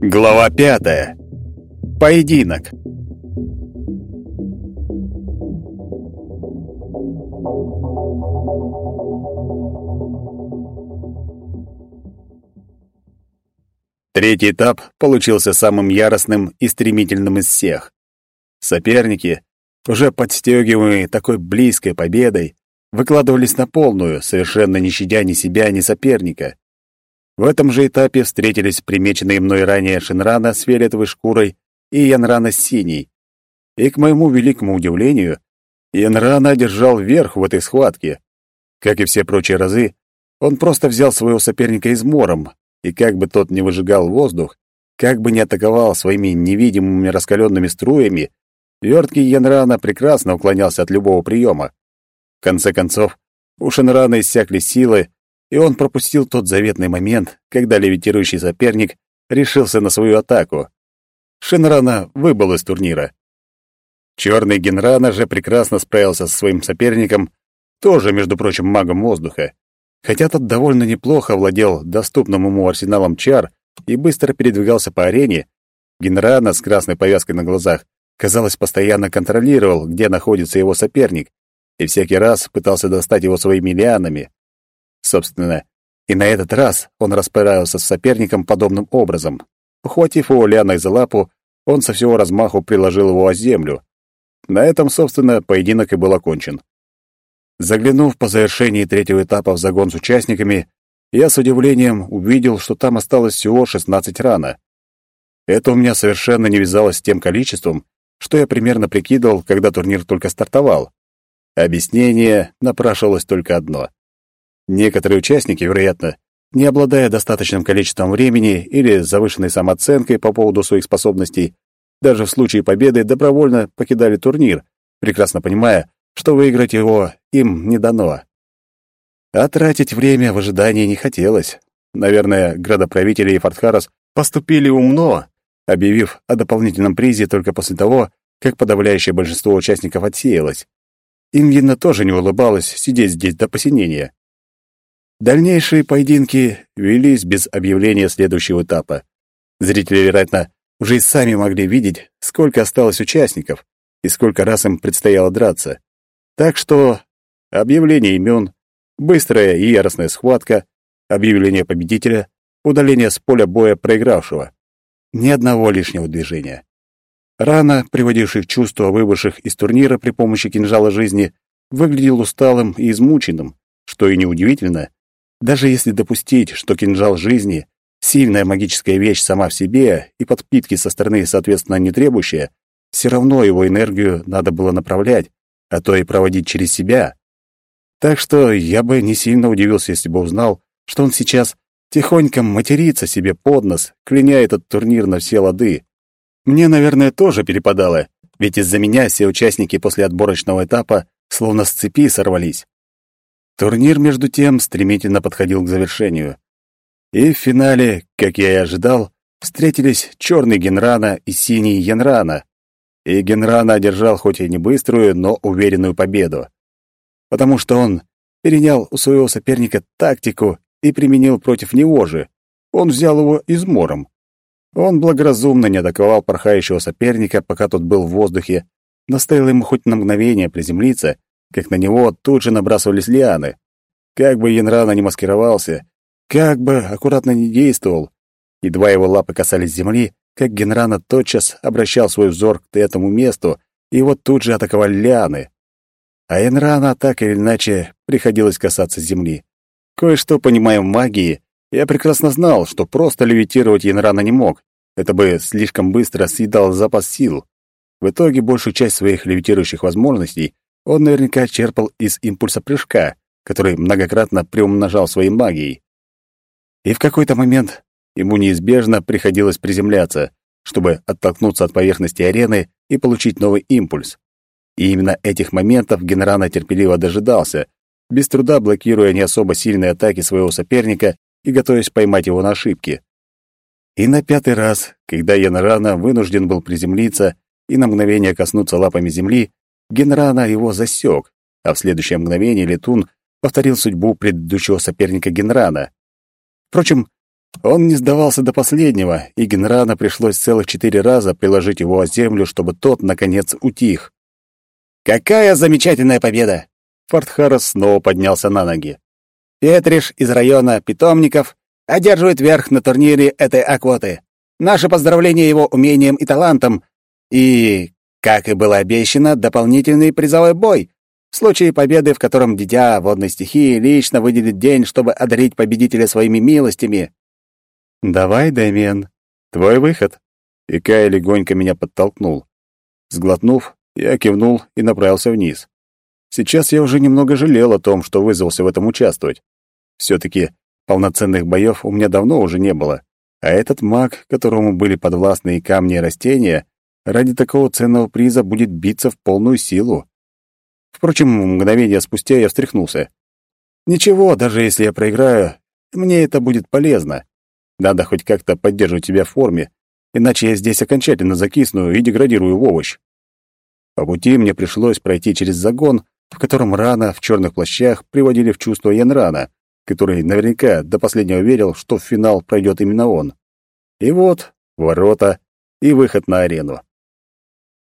Глава пятая. Поединок. Третий этап получился самым яростным и стремительным из всех. Соперники, уже подстегиваемые такой близкой победой, выкладывались на полную, совершенно не щадя ни себя, ни соперника. В этом же этапе встретились примеченные мной ранее Шинрана с фиолетовой шкурой и Янрана с синей. И, к моему великому удивлению, Янрана одержал верх в этой схватке. Как и все прочие разы, он просто взял своего соперника измором, и как бы тот не выжигал воздух, как бы не атаковал своими невидимыми раскаленными струями, верткий Янрана прекрасно уклонялся от любого приема. В конце концов, у Шинрана иссякли силы, и он пропустил тот заветный момент, когда левитирующий соперник решился на свою атаку. Шинрана выбыл из турнира. Черный Генрана же прекрасно справился со своим соперником, тоже, между прочим, магом воздуха. Хотя тот довольно неплохо владел доступным ему арсеналом чар и быстро передвигался по арене, Генрана с красной повязкой на глазах, казалось, постоянно контролировал, где находится его соперник, и всякий раз пытался достать его своими лианами. Собственно, и на этот раз он расправился с соперником подобным образом. Ухватив его лианой за лапу, он со всего размаху приложил его о землю. На этом, собственно, поединок и был окончен. Заглянув по завершении третьего этапа в загон с участниками, я с удивлением увидел, что там осталось всего 16 рана. Это у меня совершенно не вязалось с тем количеством, что я примерно прикидывал, когда турнир только стартовал. Объяснение напрашивалось только одно. Некоторые участники, вероятно, не обладая достаточным количеством времени или завышенной самооценкой по поводу своих способностей, даже в случае победы добровольно покидали турнир, прекрасно понимая, что выиграть его им не дано. А тратить время в ожидании не хотелось. Наверное, градоправители и Фортхарос поступили умно, объявив о дополнительном призе только после того, как подавляющее большинство участников отсеялось. Им, видно, тоже не улыбалось сидеть здесь до посинения. Дальнейшие поединки велись без объявления следующего этапа. Зрители, вероятно, уже и сами могли видеть, сколько осталось участников и сколько раз им предстояло драться. Так что объявление имен, быстрая и яростная схватка, объявление победителя, удаление с поля боя проигравшего. Ни одного лишнего движения. Рана, приводивший в чувство выбывших из турнира при помощи кинжала жизни, выглядел усталым и измученным, что и неудивительно, даже если допустить, что кинжал жизни — сильная магическая вещь сама в себе и подпитки со стороны, соответственно, не требующая, все равно его энергию надо было направлять, а то и проводить через себя. Так что я бы не сильно удивился, если бы узнал, что он сейчас тихонько матерится себе под нос, кляня этот турнир на все лады. Мне, наверное, тоже перепадало, ведь из-за меня все участники после отборочного этапа словно с цепи сорвались. Турнир, между тем, стремительно подходил к завершению. И в финале, как я и ожидал, встретились черный Генрана и синий Янрана. И Генрана одержал хоть и не быструю, но уверенную победу. Потому что он перенял у своего соперника тактику и применил против него же. Он взял его измором. Он благоразумно не атаковал порхающего соперника, пока тот был в воздухе, но стоило ему хоть на мгновение приземлиться, как на него тут же набрасывались лианы. Как бы Янрана не маскировался, как бы аккуратно не действовал, едва его лапы касались земли, как Генрана тотчас обращал свой взор к этому месту, и его тут же атаковали лианы. А Янрана так или иначе приходилось касаться земли. Кое-что понимая в магии, я прекрасно знал, что просто левитировать Янрана не мог. Это бы слишком быстро съедал запас сил. В итоге большую часть своих левитирующих возможностей он наверняка черпал из импульса прыжка, который многократно приумножал своей магией. И в какой-то момент ему неизбежно приходилось приземляться, чтобы оттолкнуться от поверхности арены и получить новый импульс. И именно этих моментов Генрана терпеливо дожидался, без труда блокируя не особо сильные атаки своего соперника и готовясь поймать его на ошибки. И на пятый раз, когда Янрана вынужден был приземлиться и на мгновение коснуться лапами земли, Генрана его засек, а в следующее мгновение летун повторил судьбу предыдущего соперника Генрана. Впрочем, он не сдавался до последнего, и Генрана пришлось целых четыре раза приложить его о землю, чтобы тот, наконец, утих. «Какая замечательная победа!» Фортхарос снова поднялся на ноги. «Петриш из района питомников одерживает верх на турнире этой аквоты. Наше поздравление его умением и талантом. И, как и было обещано, дополнительный призовой бой. В случае победы, в котором дитя водной стихии лично выделит день, чтобы одарить победителя своими милостями. «Давай, Дэмиен, твой выход». И Кай легонько меня подтолкнул. Сглотнув, я кивнул и направился вниз. Сейчас я уже немного жалел о том, что вызвался в этом участвовать. Все-таки полноценных боев у меня давно уже не было, а этот маг, которому были подвластны и камни, и растения, ради такого ценного приза будет биться в полную силу. Впрочем, мгновение спустя я встряхнулся. Ничего, даже если я проиграю, мне это будет полезно. Надо хоть как-то поддерживать себя в форме, иначе я здесь окончательно закисну и деградирую в овощ. По пути мне пришлось пройти через загон, в котором рано в черных плащах приводили в чувство Янрана, который наверняка до последнего верил, что в финал пройдет именно он. И вот ворота и выход на арену.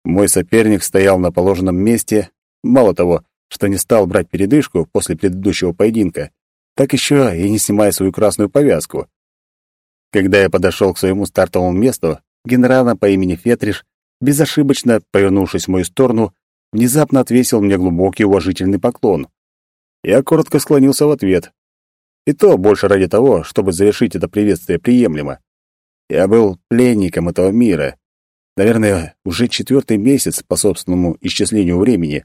Мой соперник стоял на положенном месте, мало того, что не стал брать передышку после предыдущего поединка, так еще и не снимая свою красную повязку. Когда я подошел к своему стартовому месту, генерала по имени Фетриш, безошибочно повернувшись в мою сторону, внезапно отвесил мне глубокий уважительный поклон. Я коротко склонился в ответ. И то больше ради того, чтобы завершить это приветствие приемлемо. Я был пленником этого мира. Наверное, уже четвертый месяц по собственному исчислению времени.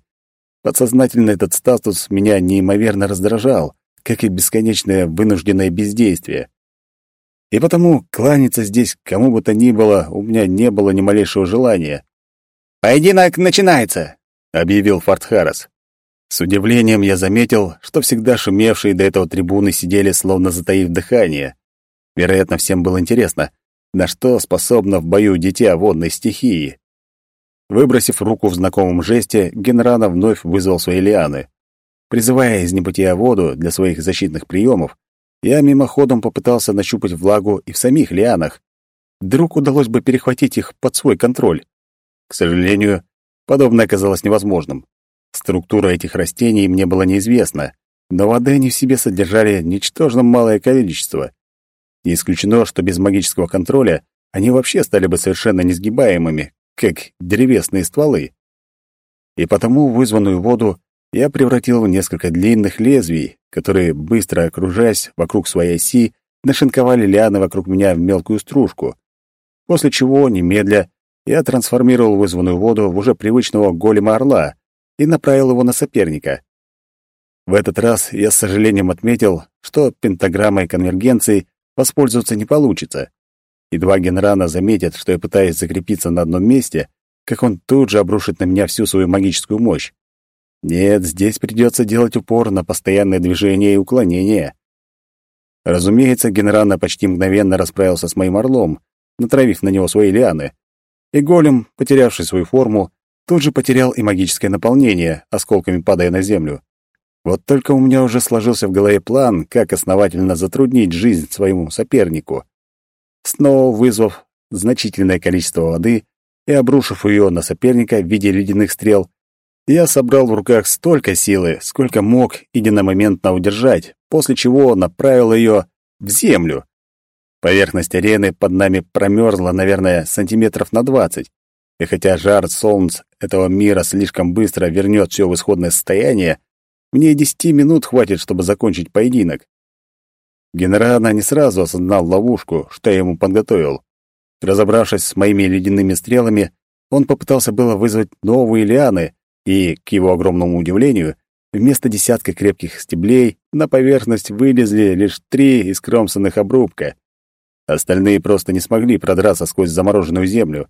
Подсознательно этот статус меня неимоверно раздражал, как и бесконечное вынужденное бездействие. И потому кланяться здесь кому бы то ни было у меня не было ни малейшего желания. «Поединок начинается!» — объявил Фортхарас. С удивлением я заметил, что всегда шумевшие до этого трибуны сидели, словно затаив дыхание. Вероятно, всем было интересно, на что способно в бою дитя водной стихии. Выбросив руку в знакомом жесте, Генрана вновь вызвал свои лианы. Призывая из небытия воду для своих защитных приемов, я мимоходом попытался нащупать влагу и в самих лианах. Вдруг удалось бы перехватить их под свой контроль. К сожалению, подобное оказалось невозможным. Структура этих растений мне была неизвестна, но воды они в себе содержали ничтожно малое количество. Не исключено, что без магического контроля они вообще стали бы совершенно несгибаемыми, как древесные стволы. И потому вызванную воду я превратил в несколько длинных лезвий, которые, быстро окружаясь вокруг своей оси, нашинковали лианы вокруг меня в мелкую стружку, после чего, немедля, я трансформировал вызванную воду в уже привычного голема-орла и направил его на соперника. В этот раз я с сожалением отметил, что пентаграммой конвергенции воспользоваться не получится. Едва Генрана заметит, что я пытаюсь закрепиться на одном месте, как он тут же обрушит на меня всю свою магическую мощь. Нет, здесь придется делать упор на постоянное движение и уклонение. Разумеется, Генрана почти мгновенно расправился с моим орлом, натравив на него свои лианы. И голем, потерявший свою форму, тут же потерял и магическое наполнение, осколками падая на землю. Вот только у меня уже сложился в голове план, как основательно затруднить жизнь своему сопернику. Снова вызвав значительное количество воды и обрушив ее на соперника в виде ледяных стрел, я собрал в руках столько силы, сколько мог единомоментно удержать, после чего направил ее в землю. Поверхность арены под нами промерзла, наверное, сантиметров на двадцать. И хотя жар солнц этого мира слишком быстро вернет все в исходное состояние, мне десяти минут хватит, чтобы закончить поединок. Генерана не сразу осознал ловушку, что я ему подготовил. Разобравшись с моими ледяными стрелами, он попытался было вызвать новые лианы, и, к его огромному удивлению, вместо десятка крепких стеблей на поверхность вылезли лишь три искромсанных обрубка. Остальные просто не смогли продраться сквозь замороженную землю.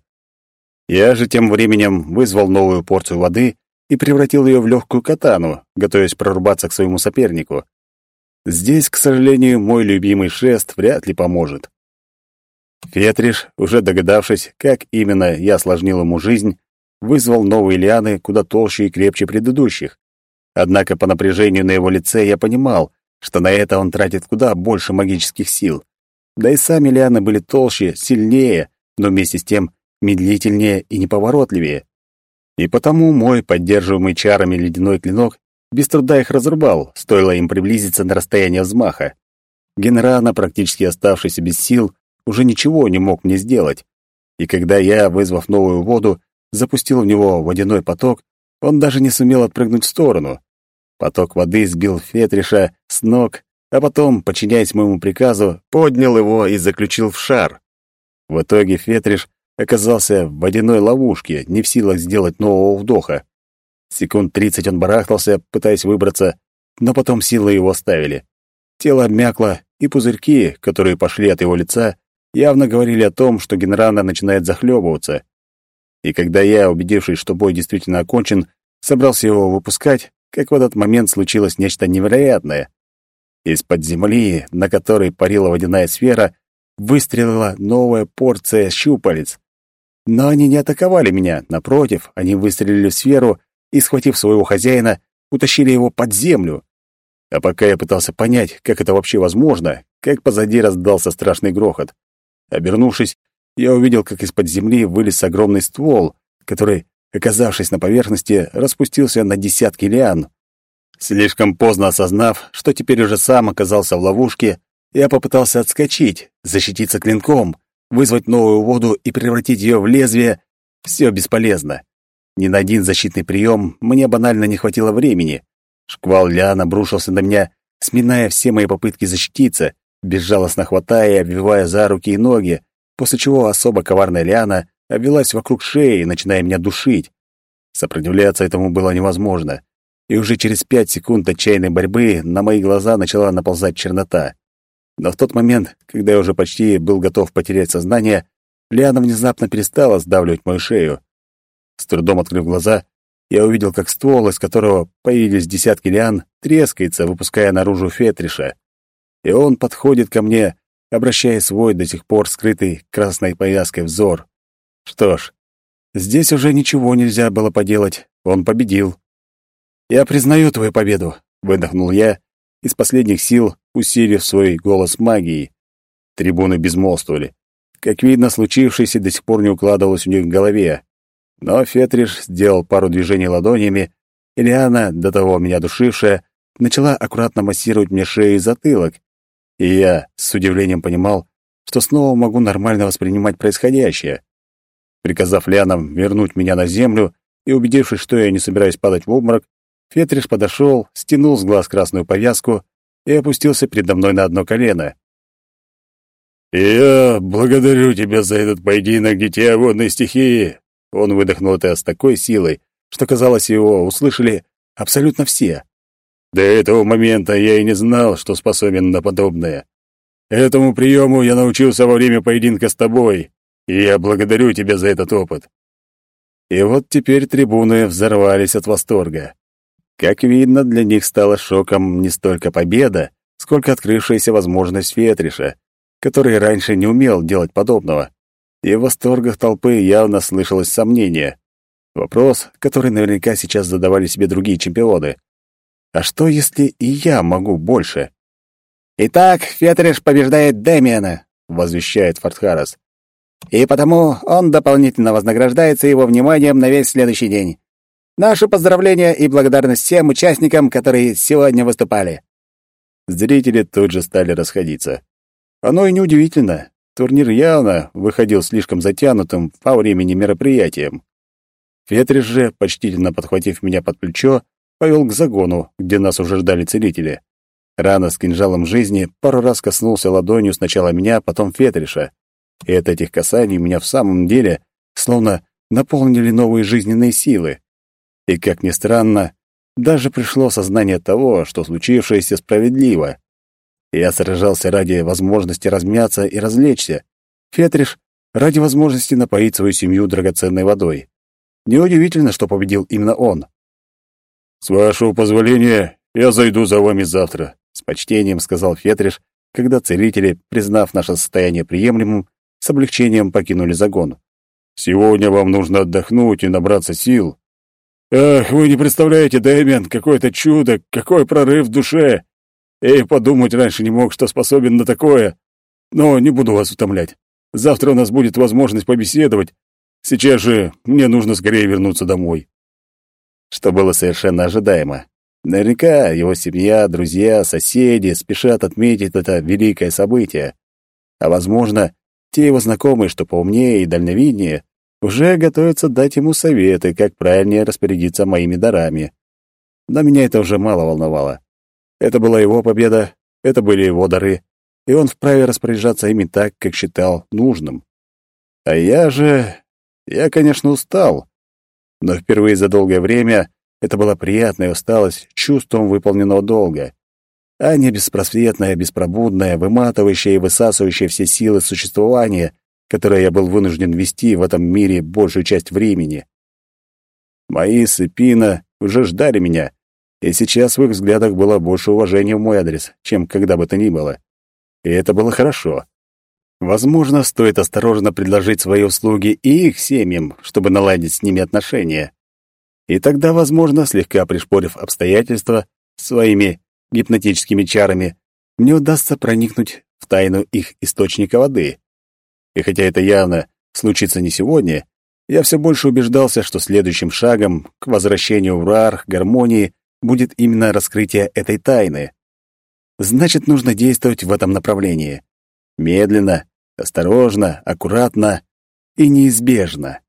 Я же тем временем вызвал новую порцию воды и превратил ее в легкую катану, готовясь прорубаться к своему сопернику. Здесь, к сожалению, мой любимый шест вряд ли поможет. Фетриш, уже догадавшись, как именно я осложнил ему жизнь, вызвал новые лианы куда толще и крепче предыдущих. Однако по напряжению на его лице я понимал, что на это он тратит куда больше магических сил. Да и сами лианы были толще, сильнее, но вместе с тем медлительнее и неповоротливее. И потому мой поддерживаемый чарами ледяной клинок без труда их разрубал, стоило им приблизиться на расстояние взмаха. Генрана, практически оставшийся без сил, уже ничего не мог мне сделать. И когда я, вызвав новую воду, запустил в него водяной поток, он даже не сумел отпрыгнуть в сторону. Поток воды сбил Фетриша с ног, а потом, подчиняясь моему приказу, поднял его и заключил в шар. В итоге Фетриш оказался в водяной ловушке, не в силах сделать нового вдоха. Секунд тридцать он барахтался, пытаясь выбраться, но потом силы его оставили. Тело обмякло, и пузырьки, которые пошли от его лица, явно говорили о том, что Генрана начинает захлебываться. И когда я, убедившись, что бой действительно окончен, собрался его выпускать, как в этот момент случилось нечто невероятное. Из-под земли, на которой парила водяная сфера, выстрелила новая порция щупалец. Но они не атаковали меня, напротив, они выстрелили в сферу и, схватив своего хозяина, утащили его под землю. А пока я пытался понять, как это вообще возможно, как позади раздался страшный грохот. Обернувшись, я увидел, как из-под земли вылез огромный ствол, который, оказавшись на поверхности, распустился на десятки лиан. Слишком поздно осознав, что теперь уже сам оказался в ловушке, я попытался отскочить, защититься клинком, вызвать новую воду и превратить ее в лезвие. Все бесполезно. Ни на один защитный прием мне банально не хватило времени. Шквал лиан обрушился на меня, сминая все мои попытки защититься, безжалостно хватая и обвивая за руки и ноги, после чего особо коварная лиана обвелась вокруг шеи, начиная меня душить. Сопротивляться этому было невозможно, и уже через пять секунд отчаянной борьбы на мои глаза начала наползать чернота. Но в тот момент, когда я уже почти был готов потерять сознание, Лиана внезапно перестала сдавливать мою шею. С трудом открыв глаза, я увидел, как ствол, из которого появились десятки лиан, трескается, выпуская наружу фетриша. И он подходит ко мне, обращая свой до сих пор скрытый красной повязкой взор. Что ж, здесь уже ничего нельзя было поделать, он победил. «Я признаю твою победу», — выдохнул я, из последних сил усилив свой голос магией. Трибуны безмолвствовали. Как видно, случившееся до сих пор не укладывалось у них в голове. Но Фетриш сделал пару движений ладонями, и Лиана, до того меня душившая, начала аккуратно массировать мне шею и затылок. И я с удивлением понимал, что снова могу нормально воспринимать происходящее. Приказав Лианам вернуть меня на землю и убедившись, что я не собираюсь падать в обморок, Фетриш подошел, стянул с глаз красную повязку и опустился передо мной на одно колено. «Я благодарю тебя за этот поединок, дитя водной стихии!» Он выдохнул это с такой силой, что, казалось, его услышали абсолютно все. До этого момента я и не знал, что способен на подобное. Этому приему я научился во время поединка с тобой, и я благодарю тебя за этот опыт. И вот теперь трибуны взорвались от восторга. Как видно, для них стало шоком не столько победа, сколько открывшаяся возможность Фетриша, который раньше не умел делать подобного и в восторгах толпы явно слышалось сомнение. Вопрос, который наверняка сейчас задавали себе другие чемпионы. А что, если и я могу больше? «Итак, Фетриш побеждает Дэмиана», — возвещает Фортхарас. «И потому он дополнительно вознаграждается его вниманием на весь следующий день. Наши поздравления и благодарность всем участникам, которые сегодня выступали». Зрители тут же стали расходиться. Оно и неудивительно. Турнир явно выходил слишком затянутым по времени мероприятием. Фетриш же, почтительно подхватив меня под плечо, повел к загону, где нас уже ждали целители. Рана с кинжалом жизни пару раз коснулся ладонью сначала меня, потом Фетриша. И от этих касаний меня в самом деле словно наполнили новые жизненные силы. И, как ни странно, даже пришло сознание того, что случившееся справедливо. Я сражался ради возможности размяться и развлечься. Фетриш — ради возможности напоить свою семью драгоценной водой. Неудивительно, что победил именно он. «С вашего позволения, я зайду за вами завтра», — с почтением сказал Фетриш, когда целители, признав наше состояние приемлемым, с облегчением покинули загон. Сегодня вам нужно отдохнуть и набраться сил. Ах, вы не представляете, Дэмиан, какое это чудо, какой прорыв в душе. И подумать раньше не мог, что способен на такое. Но не буду вас утомлять. Завтра у нас будет возможность побеседовать. Сейчас же мне нужно скорее вернуться домой. Что было совершенно ожидаемо. Наверняка его семья, друзья, соседи спешат отметить это великое событие. А возможно, те его знакомые, что поумнее и дальновиднее, уже готовятся дать ему советы, как правильнее распорядиться моими дарами. Но меня это уже мало волновало. Это была его победа, это были его дары, и он вправе распоряжаться ими так, как считал нужным. А я же... Я, конечно, устал, но впервые за долгое время это была приятная усталость чувством выполненного долга, а не беспросветная, беспробудная, выматывающая и высасывающая все силы существования, которое я был вынужден вести в этом мире большую часть времени. Мои сыпина уже ждали меня, и сейчас в их взглядах было больше уважения в мой адрес, чем когда бы то ни было. И это было хорошо. Возможно, стоит осторожно предложить свои услуги и их семьям, чтобы наладить с ними отношения. И тогда, возможно, слегка пришпорив обстоятельства своими гипнотическими чарами, мне удастся проникнуть в тайну их источника воды. И хотя это явно случится не сегодня, я все больше убеждался, что следующим шагом к возвращению в Рарх гармонии будет именно раскрытие этой тайны. Значит, нужно действовать в этом направлении. Медленно, осторожно, аккуратно и неизбежно.